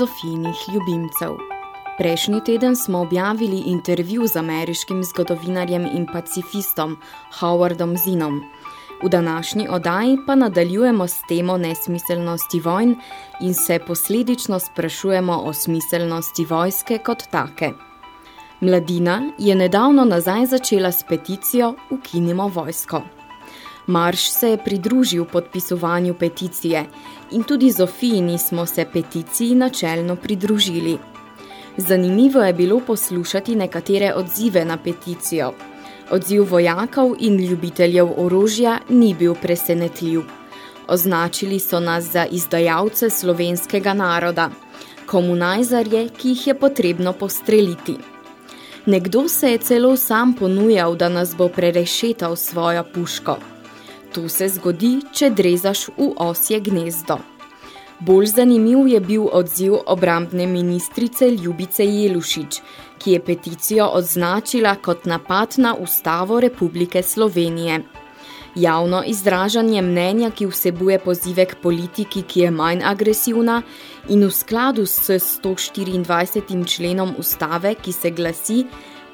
Zofijinih ljubimcev. Prejšnji teden smo objavili intervju z ameriškim zgodovinarjem in pacifistom Howardom Zinom. V današnji oddaji pa nadaljujemo s temo nesmiselnosti vojn in se posledično sprašujemo o smiselnosti vojske kot take. Mladina je nedavno nazaj začela s peticijo Ukinimo vojsko. Marš se je pridružil podpisovanju peticije in tudi Zofijini smo se peticiji načelno pridružili. Zanimivo je bilo poslušati nekatere odzive na peticijo. Odziv vojakov in ljubiteljev orožja ni bil presenetljiv. Označili so nas za izdajalce slovenskega naroda, komunajzarje, ki jih je potrebno postreliti. Nekdo se je celo sam ponujal, da nas bo prerešetal svojo puško. To se zgodi, če drezaš v osje gnezdo. Bolj zanimiv je bil odziv obrambne ministrice Ljubice Jelušič, ki je peticijo označila kot napad na Ustavo Republike Slovenije. Javno izražanje mnenja, ki vsebuje pozive k politiki, ki je manj agresivna in v skladu s 124. členom Ustave, ki se glasi,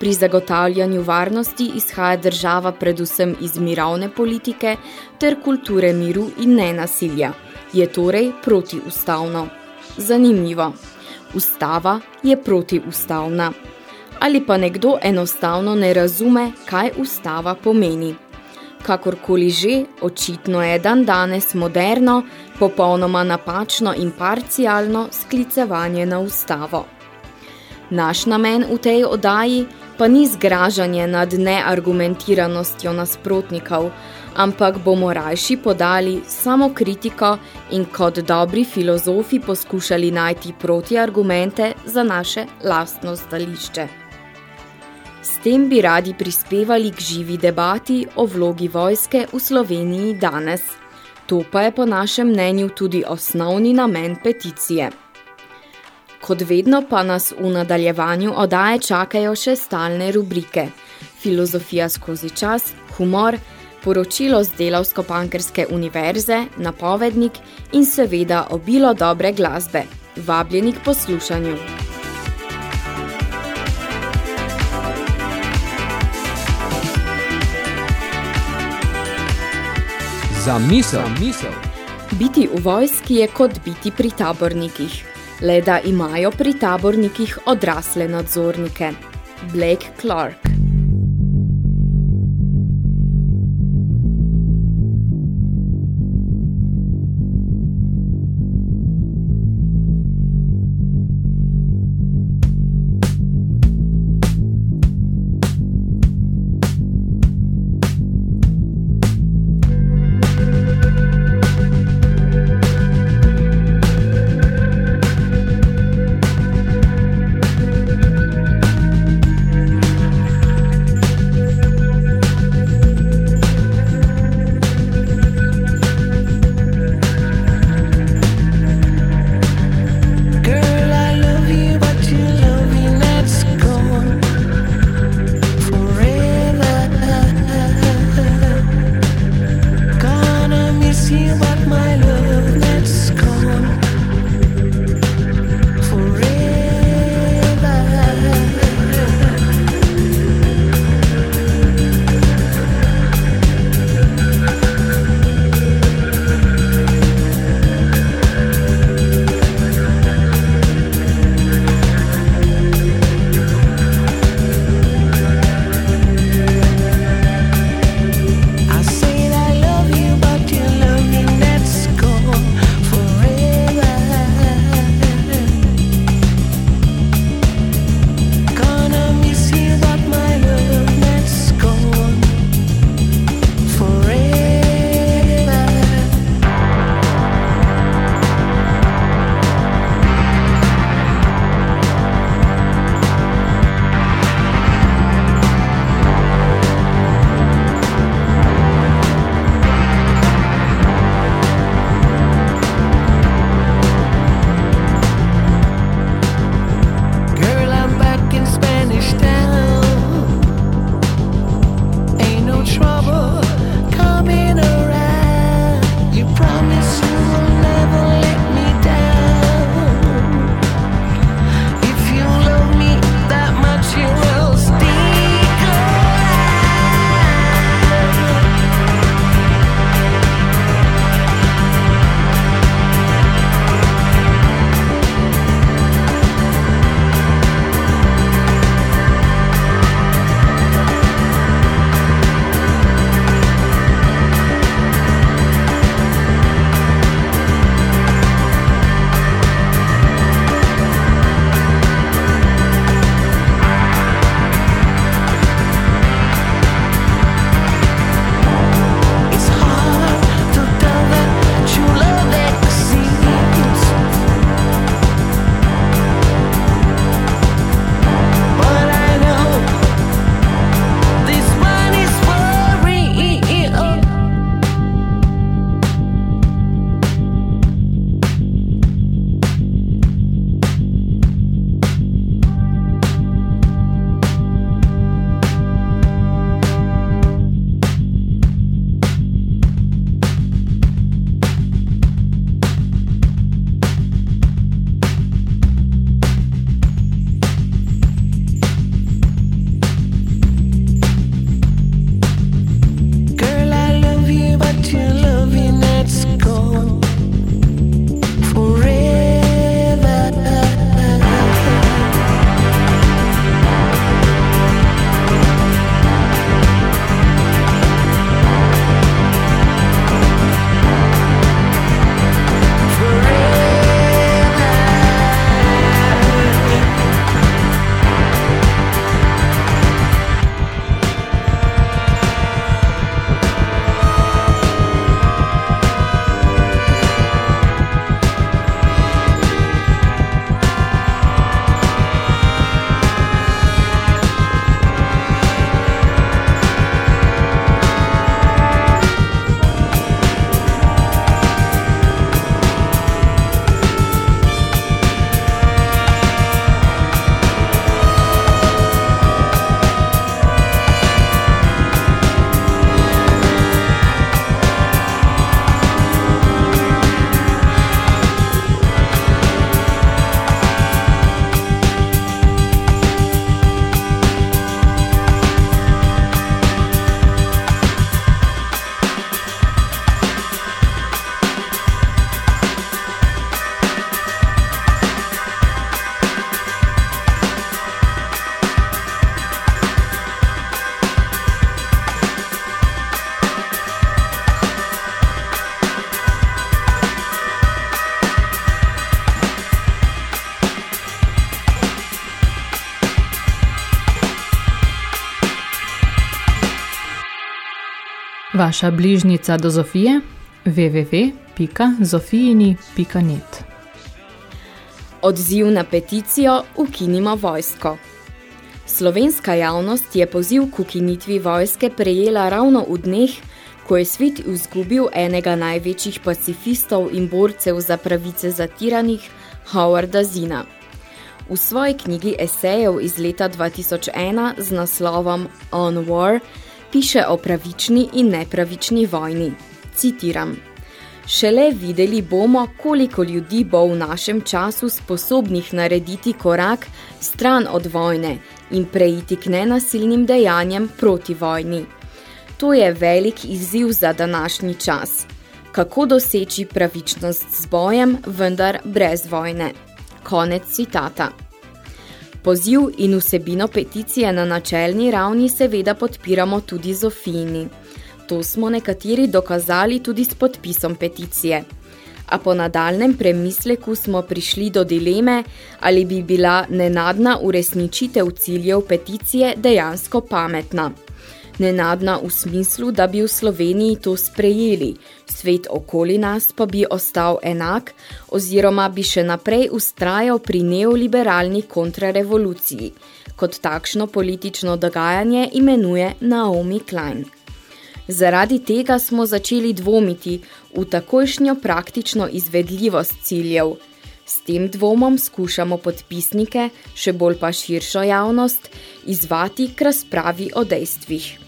pri zagotavljanju varnosti izhaja država predvsem iz mirovne politike ter kulture miru in nenasilja. Je torej protiustavno. Zanimivo. Ustava je protiustavna. Ali pa nekdo enostavno ne razume, kaj ustava pomeni. Kakorkoli že, očitno je dan danes moderno, popolnoma napačno in parcialno sklicevanje na ustavo. Naš namen v tej oddaji pa ni zgražanje nad neargumentiranostjo nasprotnikov, ampak bomo rajši podali samo kritiko in kot dobri filozofi poskušali najti protiargumente za naše lastno stališče. S tem bi radi prispevali k živi debati o vlogi vojske v Sloveniji danes. To pa je po našem mnenju tudi osnovni namen peticije. Kot vedno pa nas v nadaljevanju odaje čakajo še stalne rubrike. Filozofija skozi čas, humor, poročilo z Delavsko-Pankerske univerze, napovednik in seveda obilo dobre glasbe. Vabljeni k poslušanju. Za misel. Za misel. Biti v vojski je kot biti pri tabornikih, le da imajo pri tabornikih odrasle nadzornike. Blake Clark Vaša bližnica do Zofije? www.zofijini.net Odziv na peticijo Ukinimo vojsko. Slovenska javnost je poziv k ukinitvi vojske prejela ravno v dneh, ko je svet izgubil enega največjih pacifistov in borcev za pravice zatiranih, Howarda Zina. V svoji knjigi esejev iz leta 2001 z naslovom On War piše o pravični in nepravični vojni. Citiram. Šele videli bomo, koliko ljudi bo v našem času sposobnih narediti korak stran od vojne in preiti k nenasilnim dejanjem proti vojni. To je velik izziv za današnji čas. Kako doseči pravičnost z bojem, vendar brez vojne. Konec citata. Poziv in vsebino peticije na načelni ravni seveda podpiramo tudi Zofini. To smo nekateri dokazali tudi s podpisom peticije. A po nadaljnem premisleku smo prišli do dileme, ali bi bila nenadna uresničitev ciljev peticije dejansko pametna. Nenadna v smislu, da bi v Sloveniji to sprejeli, svet okoli nas pa bi ostal enak oziroma bi še naprej ustrajal pri neoliberalni kontrarevoluciji, kot takšno politično dogajanje imenuje Naomi Klein. Zaradi tega smo začeli dvomiti v takojšnjo praktično izvedljivost ciljev. S tem dvomom skušamo podpisnike, še bolj pa širšo javnost, izvati k razpravi o dejstvih.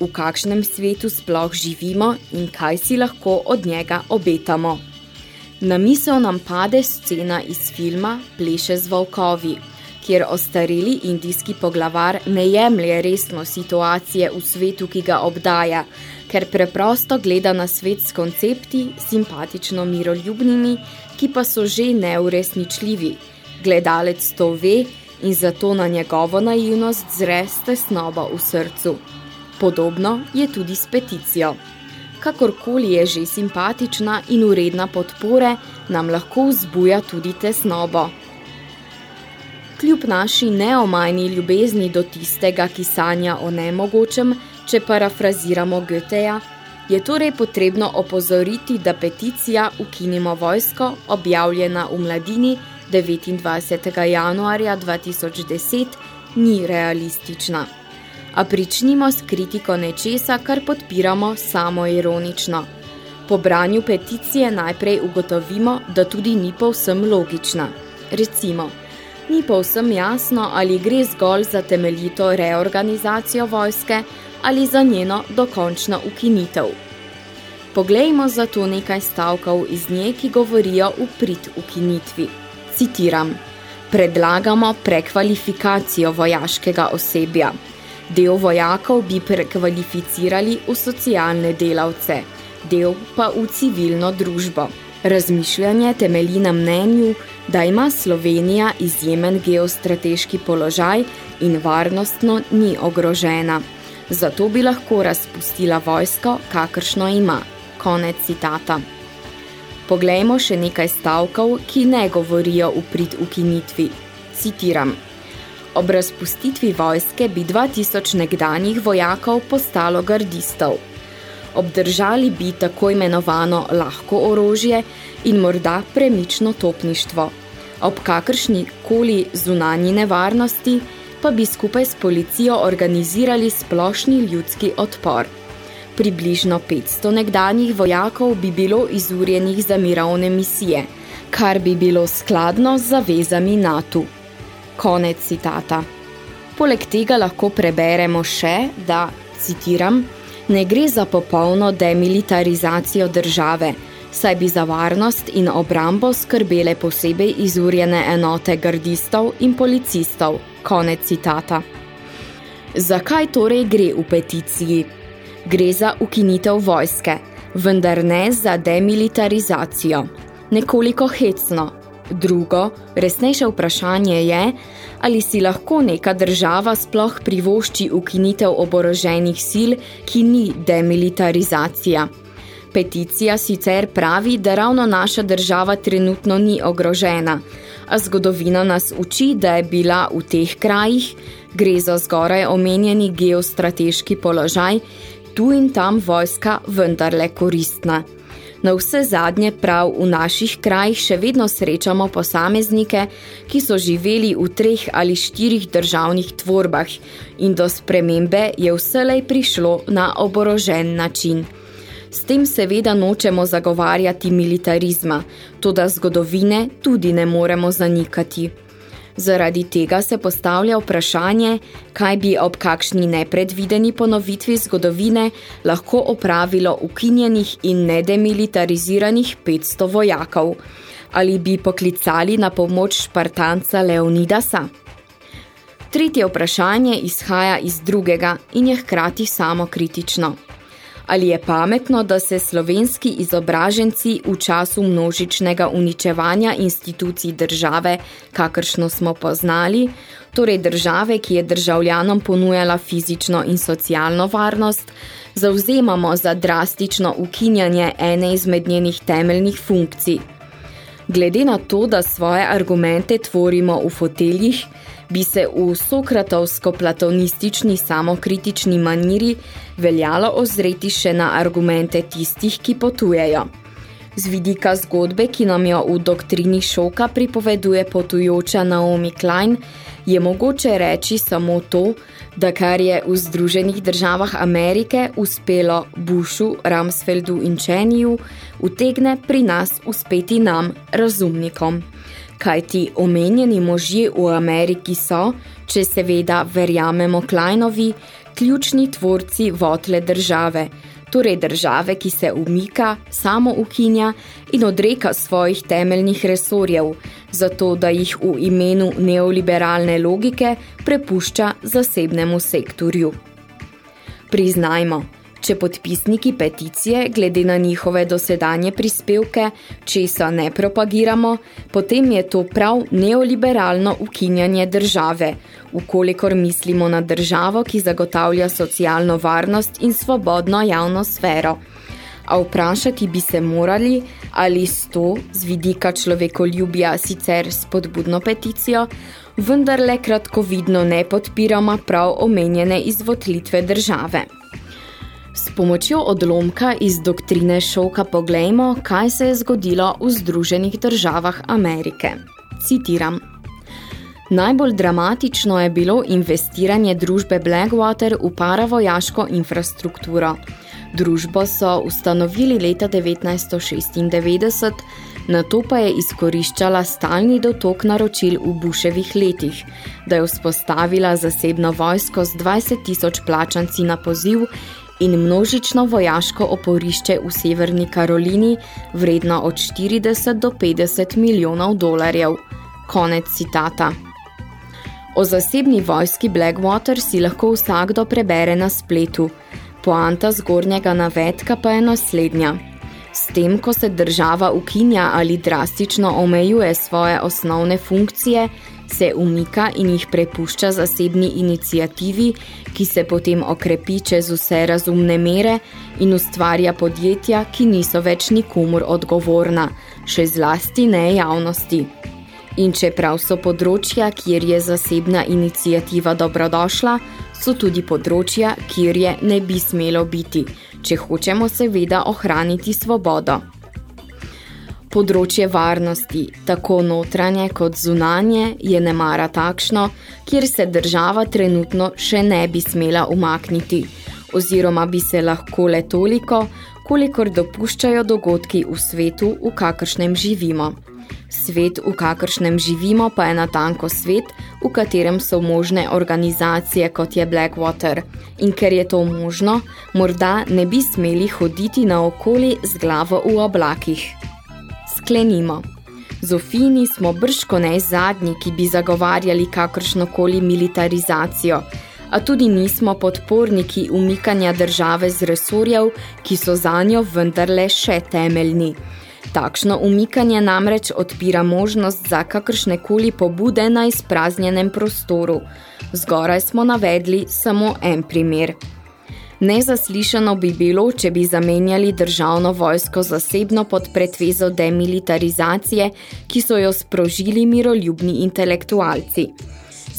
V kakšnem svetu sploh živimo in kaj si lahko od njega obetamo. Na misel nam pade scena iz filma Pleše z volkovi, kjer ostareli indijski poglavar ne jemlje resno situacije v svetu, ki ga obdaja, ker preprosto gleda na svet s koncepti, simpatično miroljubnimi, ki pa so že neuresničljivi. Gledalec to ve in zato na njegovo naivnost zre stesnoba v srcu. Podobno je tudi s peticijo. Kakorkoli je že simpatična in uredna podpore, nam lahko vzbuja tudi tesnobo. Kljub naši neomajni ljubezni do tistega, ki sanja o nemogočem, če parafraziramo Goetheja, je torej potrebno opozoriti, da peticija Ukinimo vojsko, objavljena v mladini 29. januarja 2010, ni realistična. A pričnimo s kritiko nečesa, kar podpiramo samo ironično. Po branju peticije najprej ugotovimo, da tudi ni povsem logična. Recimo, ni povsem jasno, ali gre zgolj za temeljito reorganizacijo vojske ali za njeno dokončno ukinitev. Poglejmo zato nekaj stavkov iz nje, ki govorijo v prid ukinitvi. Citiram. Predlagamo prekvalifikacijo vojaškega osebja. Del vojakov bi prekvalificirali v socialne delavce, del pa v civilno družbo. Razmišljanje temelji na mnenju, da ima Slovenija izjemen geostrateški položaj in varnostno ni ogrožena. Zato bi lahko razpustila vojsko, kakršno ima. Konec citata. Poglejmo še nekaj stavkov, ki ne govorijo v prid ukinitvi. Citiram. Ob razpustitvi vojske bi 2000 nekdanjih vojakov postalo gardistov obdržali bi tako imenovano lahko orožje in morda premično topništvo. Ob kakršni koli zunanji nevarnosti pa bi skupaj s policijo organizirali splošni ljudski odpor. Približno 500 nekdanjih vojakov bi bilo izurjenih za mirovne misije, kar bi bilo skladno z zavezami NATO. Konec citata. Poleg tega lahko preberemo še, da, citiram, ne gre za popolno demilitarizacijo države, saj bi za varnost in obrambo skrbele posebej izurjene enote gardistov in policistov. Konec citata. Zakaj torej gre v peticiji? Gre za ukinitev vojske, vendar ne za demilitarizacijo. Nekoliko hecno, Drugo, resnejše vprašanje je, ali si lahko neka država sploh privošči ukinitev oboroženih sil, ki ni demilitarizacija. Peticija sicer pravi, da ravno naša država trenutno ni ogrožena, a zgodovina nas uči, da je bila v teh krajih, gre za zgoraj omenjeni geostrateški položaj, tu in tam vojska vendarle koristna. Na vse zadnje prav v naših krajih še vedno srečamo posameznike, ki so živeli v treh ali štirih državnih tvorbah in do spremembe je vselej prišlo na oborožen način. S tem seveda nočemo zagovarjati militarizma, toda zgodovine tudi ne moremo zanikati. Zaradi tega se postavlja vprašanje, kaj bi ob kakšni nepredvideni ponovitvi zgodovine lahko opravilo ukinjenih in nedemilitariziranih 500 vojakov. Ali bi poklicali na pomoč Špartanca Leonidasa? Tretje vprašanje izhaja iz drugega in je hkrati samo kritično ali je pametno, da se slovenski izobraženci v času množičnega uničevanja institucij države, kakršno smo poznali, torej države, ki je državljanom ponujala fizično in socialno varnost, zauzemamo za drastično ukinjanje ene izmed njenih temeljnih funkcij. Glede na to, da svoje argumente tvorimo v foteljih, bi se v sokratovsko-platonistični samokritični maniri veljalo ozreti še na argumente tistih, ki potujejo. Z vidika zgodbe, ki nam jo v doktrini šoka pripoveduje potujoča Naomi Klein, je mogoče reči samo to, da kar je v Združenih državah Amerike uspelo Bushu, Ramsfeldu in Cheniju, utegne pri nas uspeti nam, razumnikom kaj ti omenjeni možje v Ameriki so, če seveda verjamemo Kleinovi, ključni tvorci votle države, torej države, ki se umika, samo ukinja in odreka svojih temeljnih resorjev, zato da jih v imenu neoliberalne logike prepušča zasebnemu sektorju. Priznajmo, Če podpisniki peticije glede na njihove dosedanje prispevke česa ne propagiramo, potem je to prav neoliberalno ukinjanje države, ukolikor mislimo na državo, ki zagotavlja socialno varnost in svobodno javno sfero. A vprašati bi se morali, ali s to, z vidika človekoljubja sicer spodbudno peticijo, vendar le kratkovidno ne podpiramo prav omenjene izvotlitve države. S pomočjo odlomka iz doktrine šoka poglejmo, kaj se je zgodilo v Združenih državah Amerike. Citiram. Najbolj dramatično je bilo investiranje družbe Blackwater v paravojaško infrastrukturo. Družbo so ustanovili leta 1996, na to pa je izkoriščala stalni dotok naročil v Buševih letih, da je vzpostavila zasebno vojsko z 20 tisoč plačanci na poziv in množično vojaško oporišče v Severni Karolini vredno od 40 do 50 milijonov dolarjev. Konec citata. O zasebni vojski Blackwater si lahko vsakdo prebere na spletu. Poanta zgornjega navedka pa je naslednja. S tem, ko se država ukinja ali drastično omejuje svoje osnovne funkcije, se umika in jih prepušča zasebni inicijativi, ki se potem okrepi čez vse razumne mere in ustvarja podjetja, ki niso več nikomur odgovorna, še zlasti ne javnosti. In čeprav so področja, kjer je zasebna inicijativa dobrodošla, so tudi področja, kjer je ne bi smelo biti, če hočemo seveda ohraniti svobodo področje varnosti, tako notranje kot zunanje, je nemara takšno, kjer se država trenutno še ne bi smela umakniti, oziroma bi se lahko le toliko, kolikor dopuščajo dogodki v svetu, v kakršnem živimo. Svet, v kakršnem živimo, pa je natanko svet, v katerem so možne organizacije, kot je Blackwater. In ker je to možno, morda ne bi smeli hoditi naokoli z glavo v oblakih sklenimo. Zofini smo brško ne zadnji, ki bi zagovarjali kakršnokoli militarizacijo, a tudi nismo podporniki umikanja države z resorjev, ki so za njo vendarle še temeljni. Takšno umikanje namreč odpira možnost za kakršnekoli pobude na izpraznjenem prostoru. Zgoraj smo navedli samo en primer – Nezaslišano bi bilo, če bi zamenjali državno vojsko zasebno pod pretvezo demilitarizacije, ki so jo sprožili miroljubni intelektualci.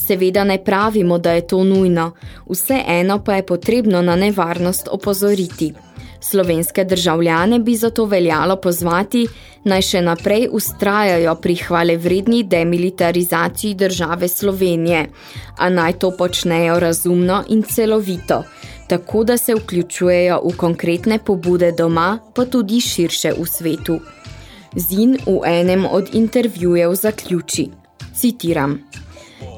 Seveda ne pravimo, da je to nujno, vse eno pa je potrebno na nevarnost opozoriti. Slovenske državljane bi zato veljalo pozvati, naj še naprej ustrajajo pri hvale vredni demilitarizaciji države Slovenije, a naj to počnejo razumno in celovito, tako da se vključujejo v konkretne pobude doma, pa tudi širše v svetu. Zin v enem od intervjujev zaključi. Citiram.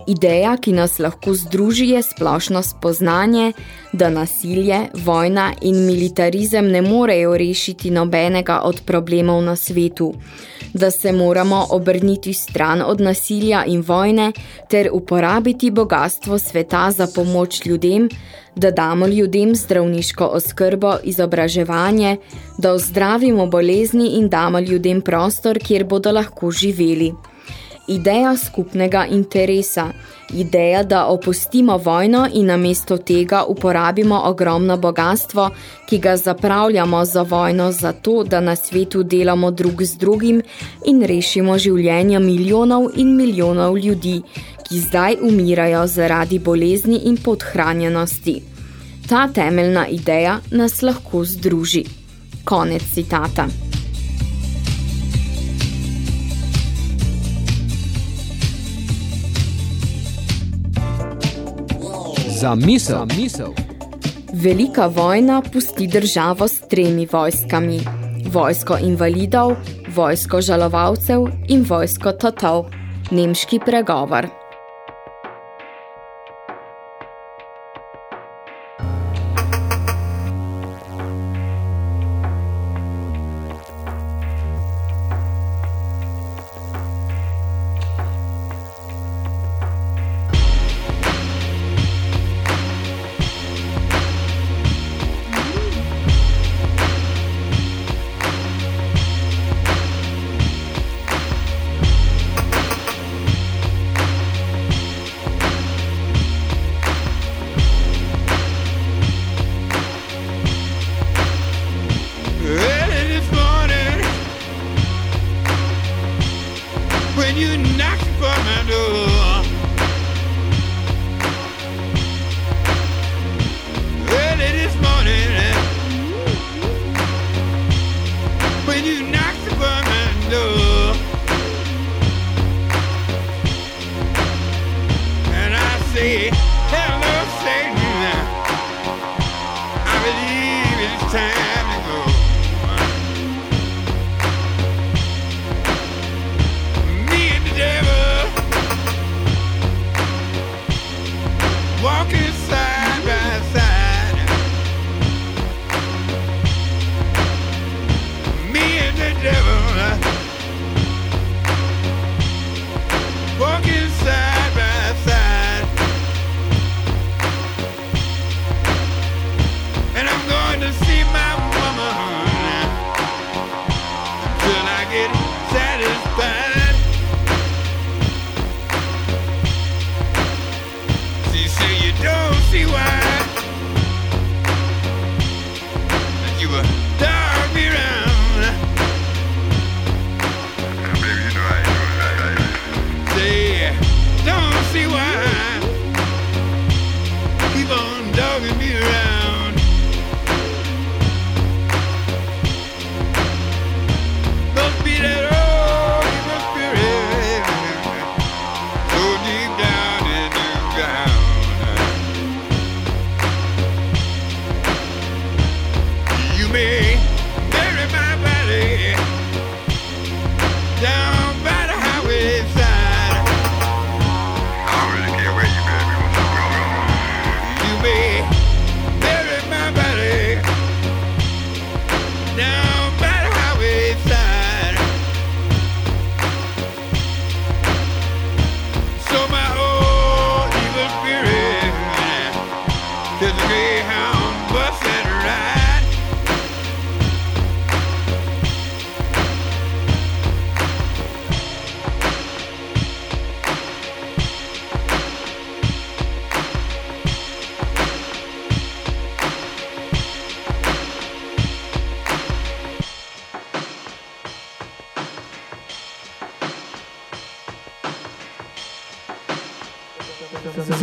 Ideja, ki nas lahko združi, je splošno spoznanje, da nasilje, vojna in militarizem ne morejo rešiti nobenega od problemov na svetu, da se moramo obrniti stran od nasilja in vojne ter uporabiti bogatstvo sveta za pomoč ljudem, da damo ljudem zdravniško oskrbo, izobraževanje, da ozdravimo bolezni in damo ljudem prostor, kjer bodo lahko živeli ideja skupnega interesa, ideja, da opustimo vojno in namesto tega uporabimo ogromno bogatstvo, ki ga zapravljamo za vojno zato, da na svetu delamo drug z drugim in rešimo življenja milijonov in milijonov ljudi, ki zdaj umirajo zaradi bolezni in podhranjenosti. Ta temeljna ideja nas lahko združi. Konec citata. Za misel. misel. Velika vojna pusti državo s tremi vojskami. Vojsko invalidov, vojsko žalovalcev in vojsko tatov. Nemški pregovor.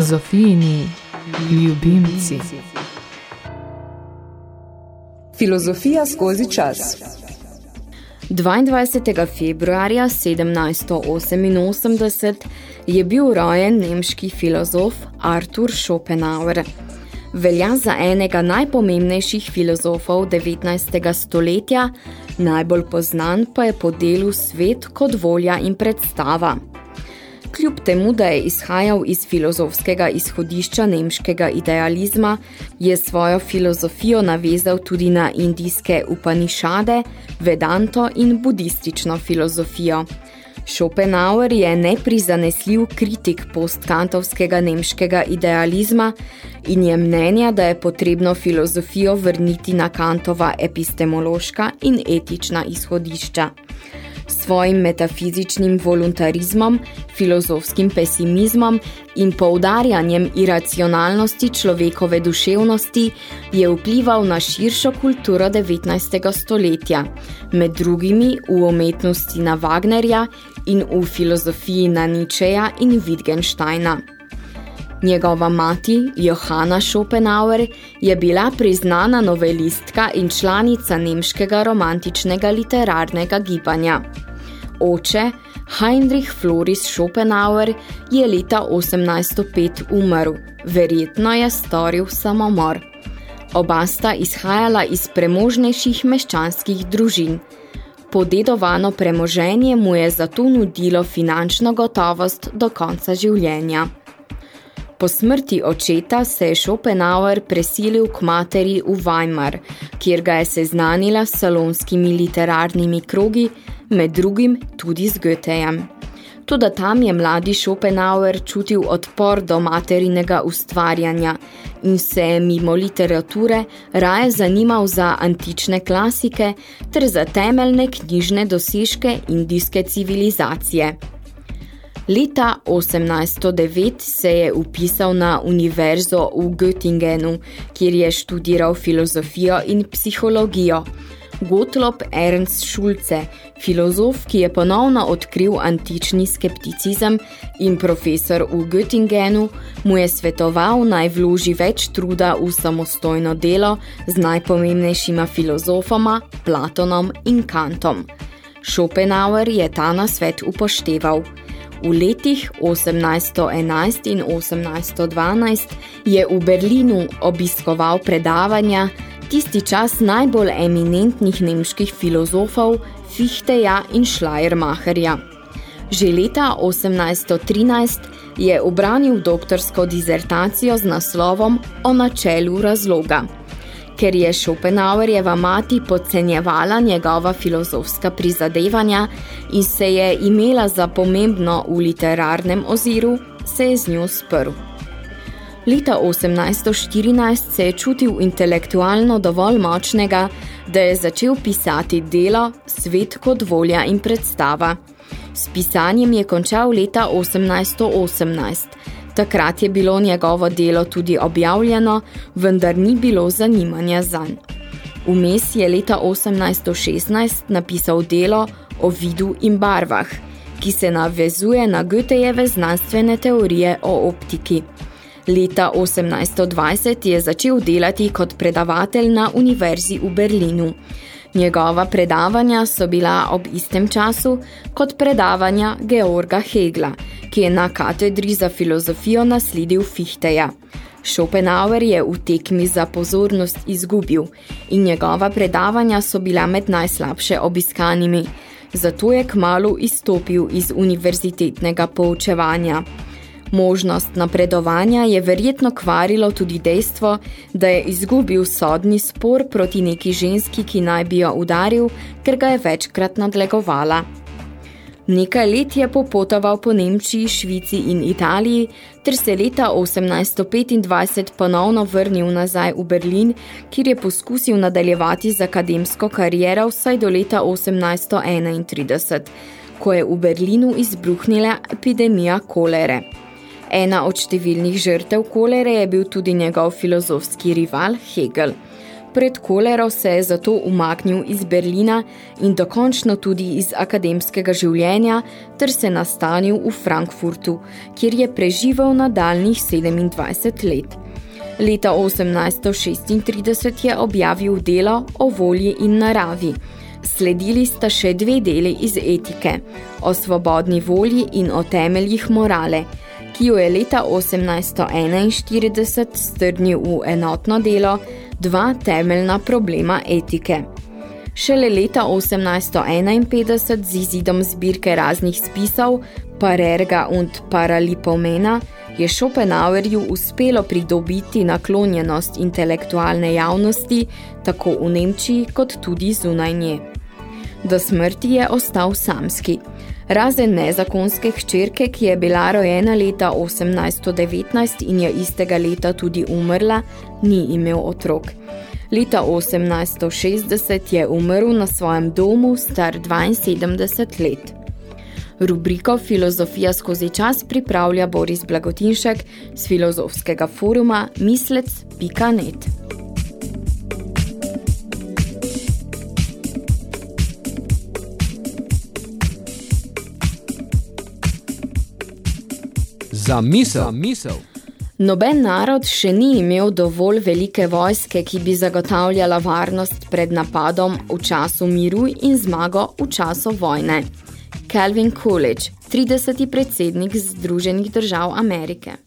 Zofijini ljubimci. Filozofija skozi čas. 22. februarja 1788 je bil rojen nemški filozof Arthur Schopenhauer. Velja za enega najpomembnejših filozofov 19. stoletja, najbolj poznan pa je po delu Svet kot volja in predstava kljub temu, da je izhajal iz filozofskega izhodišča nemškega idealizma, je svojo filozofijo navezal tudi na indijske upanišade, vedanto in budistično filozofijo. Schopenhauer je neprizanesljiv kritik postkantovskega nemškega idealizma in je mnenja, da je potrebno filozofijo vrniti na kantova epistemološka in etična izhodišča svojim metafizičnim voluntarizmom, filozofskim pesimizmom in poudarjanjem iracionalnosti človekove duševnosti je vplival na širšo kulturo 19. stoletja, med drugimi v umetnosti na Wagnerja in v filozofiji na Nietzscheja in Wittgensteina. Njegova mati, Johanna Schopenhauer, je bila priznana novelistka in članica nemškega romantičnega literarnega gibanja. Oče, Heinrich Floris Schopenhauer, je leta 1805 umrl, verjetno je storil samomor. Oba sta izhajala iz premožnejših meščanskih družin. Podedovano premoženje mu je zato nudilo finančno gotovost do konca življenja. Po smrti očeta se je Schopenhauer presilil k materi v Weimar, kjer ga je seznanila s salonskimi literarnimi krogi, med drugim tudi z Goethejem. Tudi tam je mladi Schopenhauer čutil odpor do materinega ustvarjanja in se je mimo literature raje zanimal za antične klasike ter za temeljne knjižne dosežke indijske civilizacije. Leta 1809 se je upisal na univerzo v Göttingenu, kjer je študiral filozofijo in psihologijo, Gottlob Ernst Schulze, filozof, ki je ponovno odkril antični skepticizem in profesor v Göttingenu, mu je svetoval naj vloži več truda v samostojno delo z najpomembnejšima filozofoma Platonom in Kantom. Schopenhauer je ta nasvet upošteval. V letih 1811 in 1812 je v Berlinu obiskoval predavanja, tisti čas najbolj eminentnih nemških filozofov Fichteja in Schleiermacherja. Že leta 1813 je obranil doktorsko dizertacijo z naslovom o načelu razloga. Ker je Schopenhauerjeva mati podcenjevala njegova filozofska prizadevanja in se je imela za pomembno v literarnem oziru, se je z njo sprl. Leta 1814 se je čutil intelektualno dovolj močnega, da je začel pisati delo Svet kot volja in predstava. S pisanjem je končal leta 1818. Takrat je bilo njegovo delo tudi objavljeno, vendar ni bilo zanimanja zanj. Vmes je leta 1816 napisal delo o vidu in barvah, ki se navezuje na Goethejeve znanstvene teorije o optiki. Leta 1820 je začel delati kot predavatelj na univerzi v Berlinu. Njegova predavanja so bila ob istem času kot predavanja Georga Hegla, ki je na katedri za filozofijo nasledil Fichteja. Schopenhauer je v tekmi za pozornost izgubil in njegova predavanja so bila med najslabše obiskanimi, zato je kmalu izstopil iz univerzitetnega poučevanja. Možnost napredovanja je verjetno kvarilo tudi dejstvo, da je izgubil sodni spor proti neki ženski, ki naj bi jo udaril, ker ga je večkrat nadlegovala. Nekaj let je popotoval po Nemčiji, Švici in Italiji, ter se leta 1825 ponovno vrnil nazaj v Berlin, kjer je poskusil nadaljevati z akademsko kariero vsaj do leta 1831, ko je v Berlinu izbruhnila epidemija kolere. Ena od številnih žrtev kolere je bil tudi njegov filozofski rival Hegel. pred kolero se je zato umaknil iz Berlina in dokončno tudi iz akademskega življenja ter se nastanil v Frankfurtu, kjer je preživel nadaljnih 27 let. Leta 1836 je objavil delo o volji in naravi. Sledili sta še dve deli iz etike, o svobodni volji in o temeljih morale, ki jo je leta 1841 strnil v enotno delo dva temeljna problema etike. Šele leta 1851 z izidom zbirke raznih spisov Parerga und Paralipomena je Schopenhauerju uspelo pridobiti naklonjenost intelektualne javnosti tako v Nemčiji kot tudi zunaj nje. Do smrti je ostal samski. Razen nezakonske hčerke, ki je bila rojena leta 1819 in je istega leta tudi umrla, ni imel otrok. Leta 1860 je umrl na svojem domu star 72 let. Rubriko Filozofija skozi čas pripravlja Boris Blagotinšek z filozofskega foruma mislec.net. Za misel. Za misel. Noben narod še ni imel dovolj velike vojske, ki bi zagotavljala varnost pred napadom v času miru in zmago v času vojne. Calvin Coolidge, 30. predsednik Združenih držav Amerike.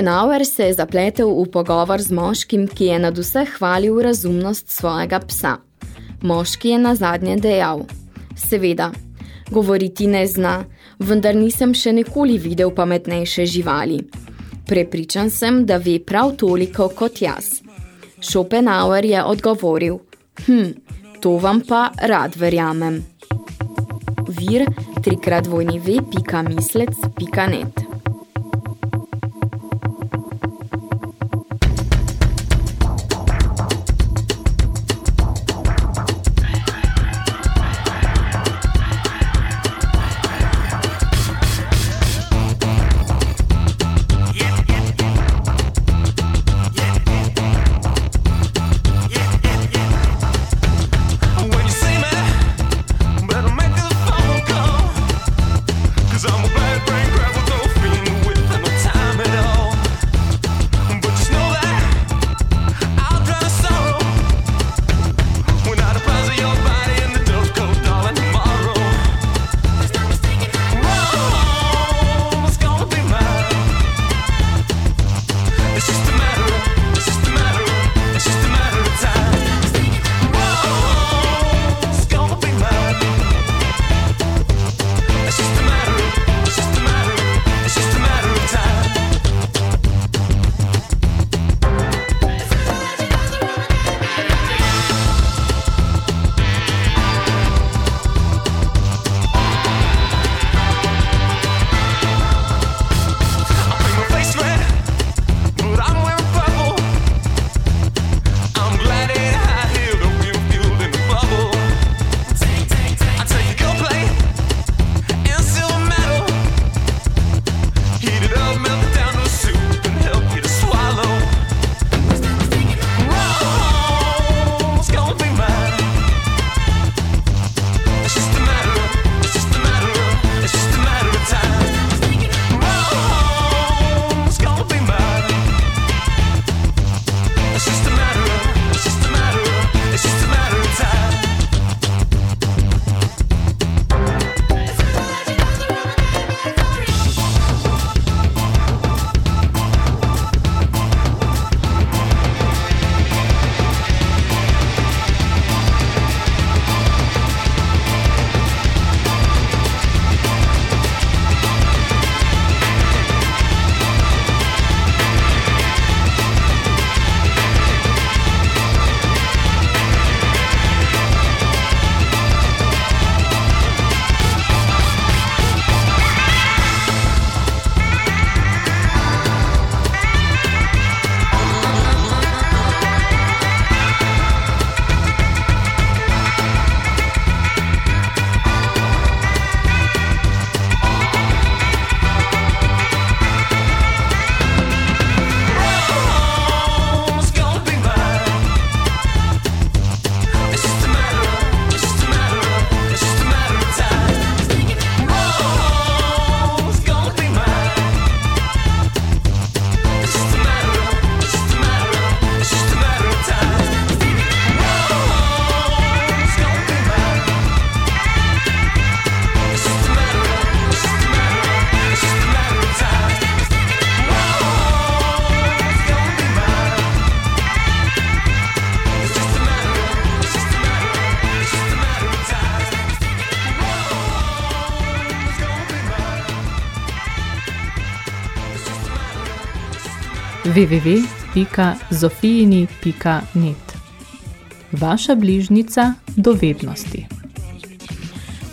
Adenauer se je zapletel v pogovor z moškim, ki je nad vse hvalil razumnost svojega psa. Moški je nazadnje dejal, seveda, govoriti ne zna, vendar nisem še nikoli videl pametnejše živali. Prepričan sem, da ve prav toliko kot jaz. Schopenhauer je odgovoril, hm, to vam pa rad verjamem. Vir trikrat vojni ve pika mislec pika net. www.zofijini.net Vaša bližnica dovednosti.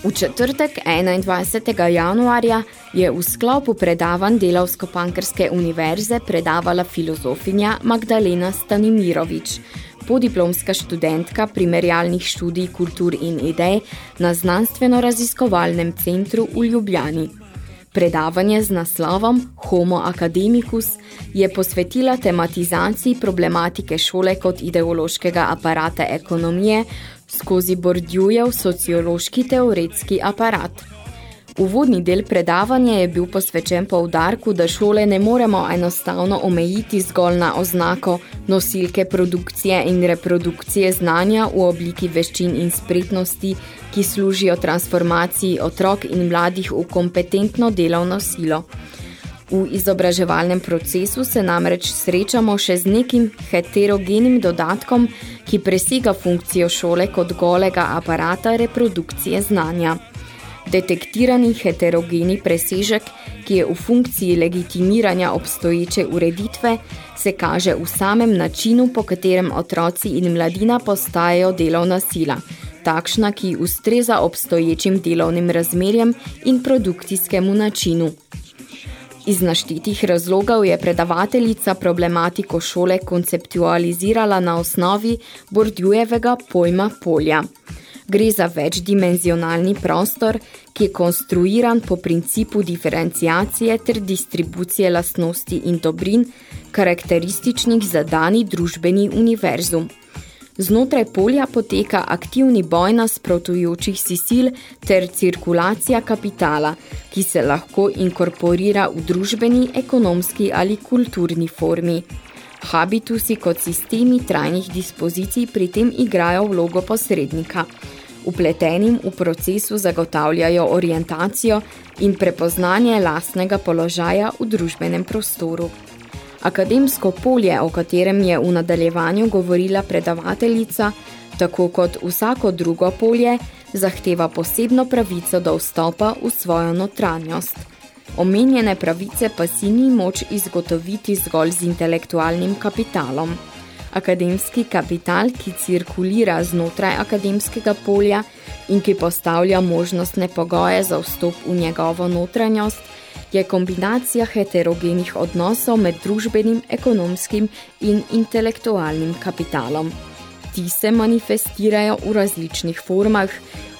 V četrtek 21. januarja je v sklopu predavanj Delavsko-Pankrske univerze predavala filozofinja Magdalena Stanimirovič, podiplomska študentka primerjalnih študij kultur in idej na Znanstveno-raziskovalnem centru v Ljubljani. Predavanje z naslovom Homo academicus je posvetila tematizaciji problematike šole kot ideološkega aparata ekonomije skozi Bourdieujev sociološki teoretski aparat – Uvodni del predavanja je bil posvečen poudarku, da šole ne moremo enostavno omejiti zgolj na oznako nosilke produkcije in reprodukcije znanja v obliki veščin in spretnosti, ki služijo transformaciji otrok in mladih v kompetentno delovno silo. V izobraževalnem procesu se namreč srečamo še z nekim heterogenim dodatkom, ki presega funkcijo šole kot golega aparata reprodukcije znanja. Detektirani heterogeni presežek, ki je v funkciji legitimiranja obstoječe ureditve, se kaže v samem načinu, po katerem otroci in mladina postajajo delovna sila, takšna, ki ustreza obstoječim delovnim razmerjem in produkcijskemu načinu. Iz naštetih razlogov je predavateljica problematiko šole konceptualizirala na osnovi Bordjujevega pojma polja. Gre za večdimenzionalni prostor, ki je konstruiran po principu diferenciacije ter distribucije lastnosti in dobrin, karakterističnih za dani družbeni univerzum. Znotraj polja poteka aktivni boj nasprotujočih si sil ter cirkulacija kapitala, ki se lahko inkorporira v družbeni, ekonomski ali kulturni formi. Habitusi kot sistemi trajnih dispozicij pri tem igrajo vlogo posrednika. Upletenim v procesu zagotavljajo orientacijo in prepoznanje lastnega položaja v družbenem prostoru. Akademsko polje, o katerem je v nadaljevanju govorila predavateljica, tako kot vsako drugo polje, zahteva posebno pravico do vstopa v svojo notranjost. Omenjene pravice pa si ni moč izgotoviti zgolj z intelektualnim kapitalom. Akademski kapital, ki cirkulira znotraj akademskega polja in ki postavlja možnostne pogoje za vstop v njegovo notranjost, je kombinacija heterogenih odnosov med družbenim, ekonomskim in intelektualnim kapitalom. Ti se manifestirajo v različnih formah,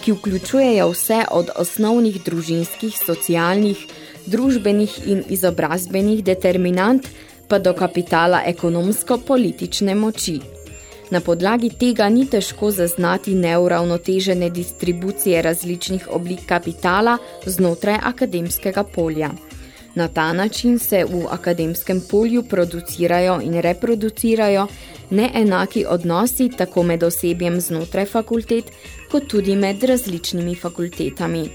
ki vključujejo vse od osnovnih družinskih, socialnih, družbenih in izobrazbenih determinant pa do kapitala ekonomsko-politične moči. Na podlagi tega ni težko zaznati neuravnotežene distribucije različnih oblik kapitala znotraj akademskega polja. Na ta način se v akademskem polju producirajo in reproducirajo neenaki odnosi tako med osebjem znotraj fakultet, kot tudi med različnimi fakultetami.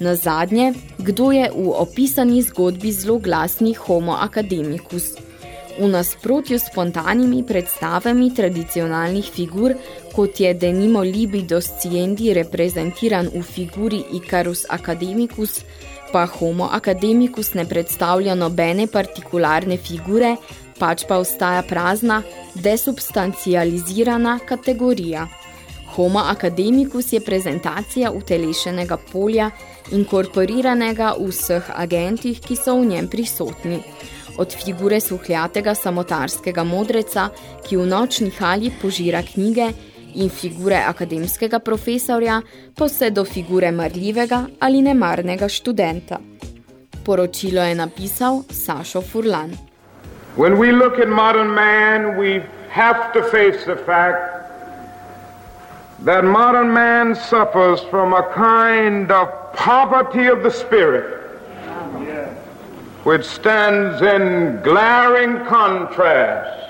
Na zadnje, kdo je v opisani zgodbi zelo glasni homo academicus – v nasprotju s spontanimi predstavami tradicionalnih figur, kot je denimo libido sciendi reprezentiran v figuri Icarus Academicus, pa Homo Academicus ne predstavlja nobene partikularne figure, pač pa ostaja prazna, desubstancializirana kategorija. Homo Academicus je prezentacija utelešenega polja, inkorporiranega v vseh agentih, ki so v njem prisotni od figure suhljatega samotarskega modreca, ki v nočni halji požira knjige, in figure akademskega profesorja, pa vse do figure marljivega ali nemarnega študenta. Poročilo je napisal Sašo Furlan. When we look at modern man, we have to face the fact that modern man suffers from a kind of poverty of the spirit which stands in glaring contrast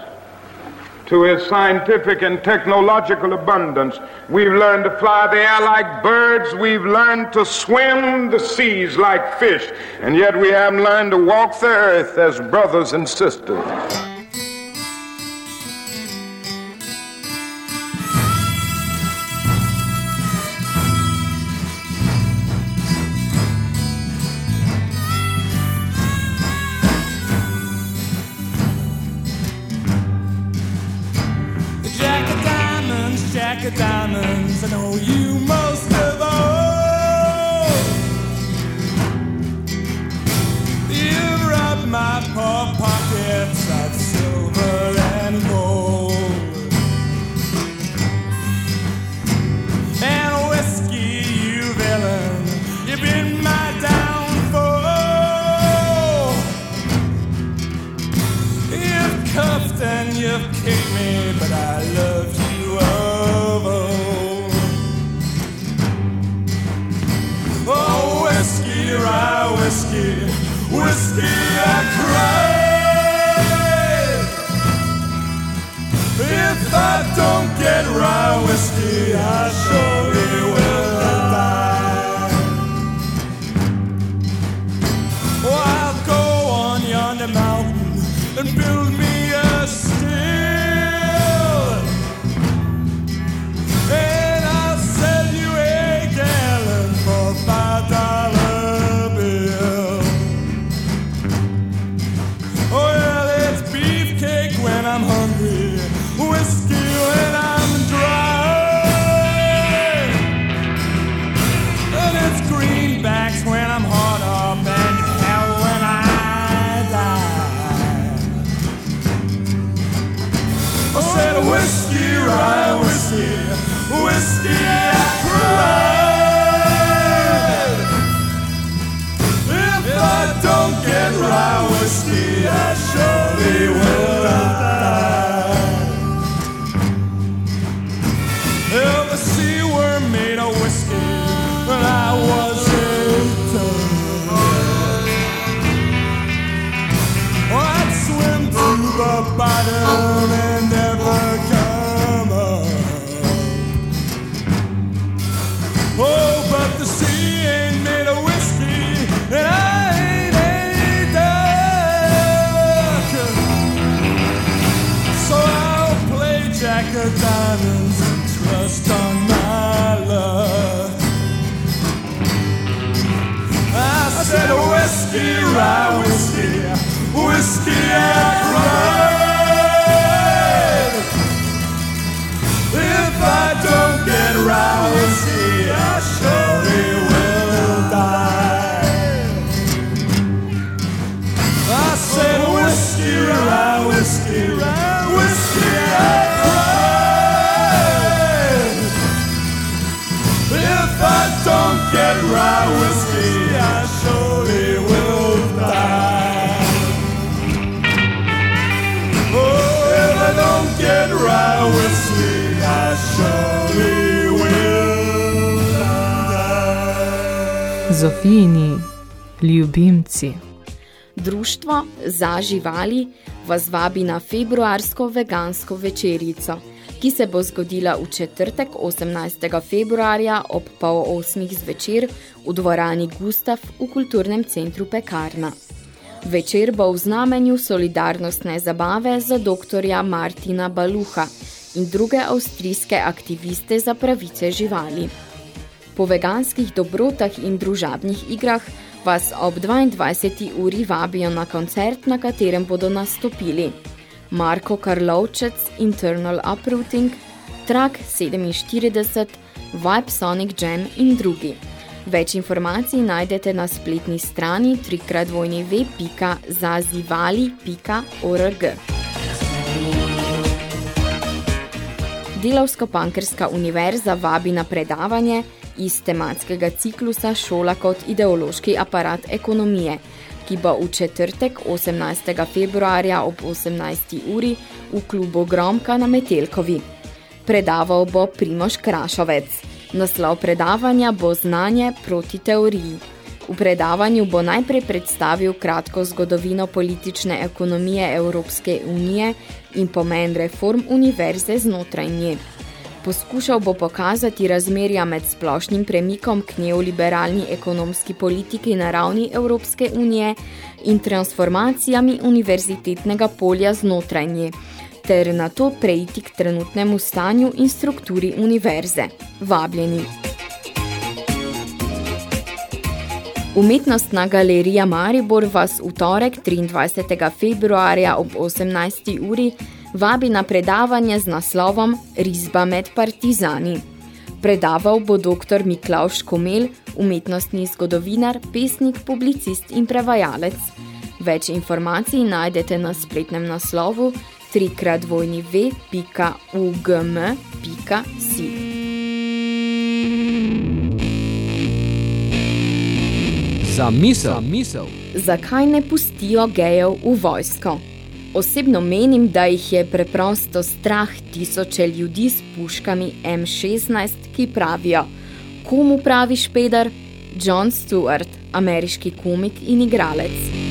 to his scientific and technological abundance. We've learned to fly the air like birds. We've learned to swim the seas like fish. And yet we haven't learned to walk the earth as brothers and sisters. try. Zofijini ljubimci. Društvo za živali vas vabi na februarsko vegansko večerico, ki se bo zgodila v četrtek 18. februarja ob pol osmih zvečer v dvorani Gustav v kulturnem centru Pekarna. Večer bo v znamenju solidarnostne zabave za doktorja Martina Baluha in druge avstrijske aktiviste za pravice živali. Po veganskih dobrotah in družabnih igrah vas ob 22. uri vabijo na koncert, na katerem bodo nastopili Marko Karlovčec, Internal Uprooting, Track 47, Vibe Sonic Jam in drugi. Več informacij najdete na spletni strani www.zazivali.org. Delavsko-pankerska univerza vabi na predavanje iz tematskega ciklusa Šola kot ideološki aparat ekonomije, ki bo v četrtek 18. februarja ob 18. uri v klubu Gromka na Metelkovi. Predaval bo Primoš Krašovec. Naslov predavanja bo znanje proti teoriji. V predavanju bo najprej predstavil kratko zgodovino politične ekonomije Evropske unije in pomen reform univerze znotraj nje. Poskušal bo pokazati razmerja med splošnim premikom k neoliberalni ekonomski politiki na ravni Evropske unije in transformacijami univerzitetnega polja znotraj nje, ter na to preiti k trenutnemu stanju in strukturi univerze. Vabljeni. Umetnostna galerija Maribor vas v torek 23. februarja ob 18. uri vabi na predavanje z naslovom Risba med partizani. Predaval bo dr. Miklavš Komel, umetnostni zgodovinar, pesnik, publicist in prevajalec. Več informacij najdete na spletnem naslovu www.ugm.si. Za misel, Za misel. Zakaj ne pustijo gejev v vojsko? Osebno menim, da jih je preprosto strah tisoče ljudi s puškami M16, ki pravijo, komu praviš Pedar? John Stewart, ameriški komik in igralec.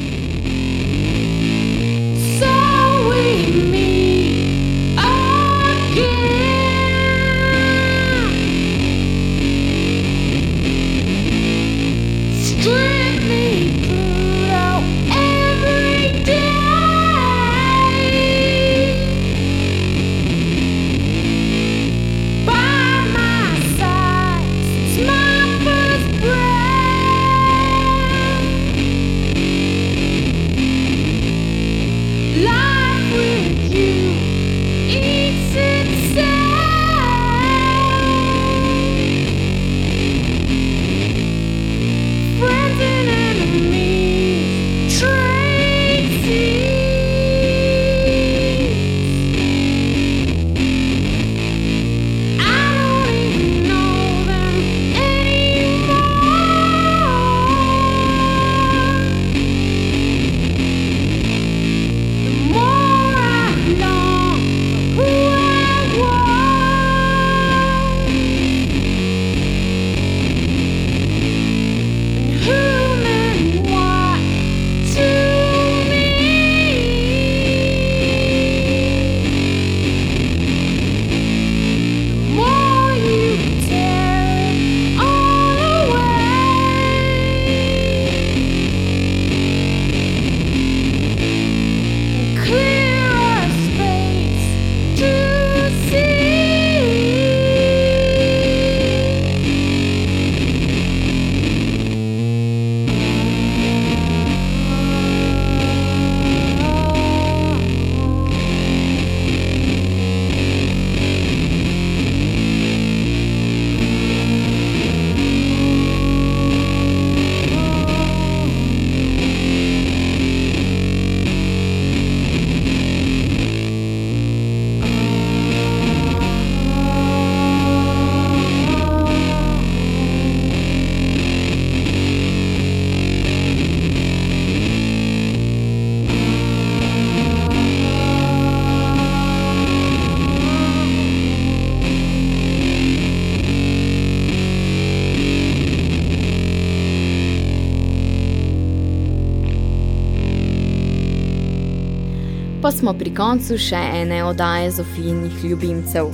Smo pri koncu še ene oddaje Zofijinih ljubimcev.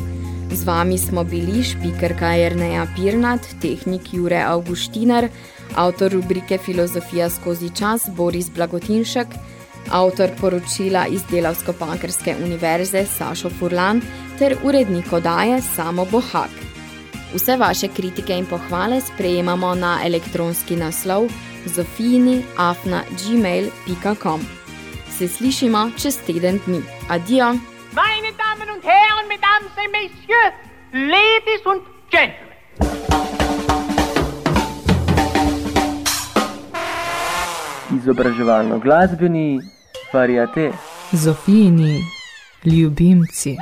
Z vami smo bili špikerka Jerneja Pirnat, tehnik Jure Augustinar, avtor rubrike Filozofija skozi čas Boris Blagotinšek, avtor poročila iz Delavsko-Pankrske univerze Sašo Furlan ter urednik oddaje Samo Bohak. Vse vaše kritike in pohvale sprejemamo na elektronski naslov zofijini.gmail.com Se slišimo čez teden dni. Adijo! Meine Damen und Herren, Mesdames et Messieurs, Ladies und Gentlemen. Izobraževalno glasbeni variate. Zofijini ljubimci.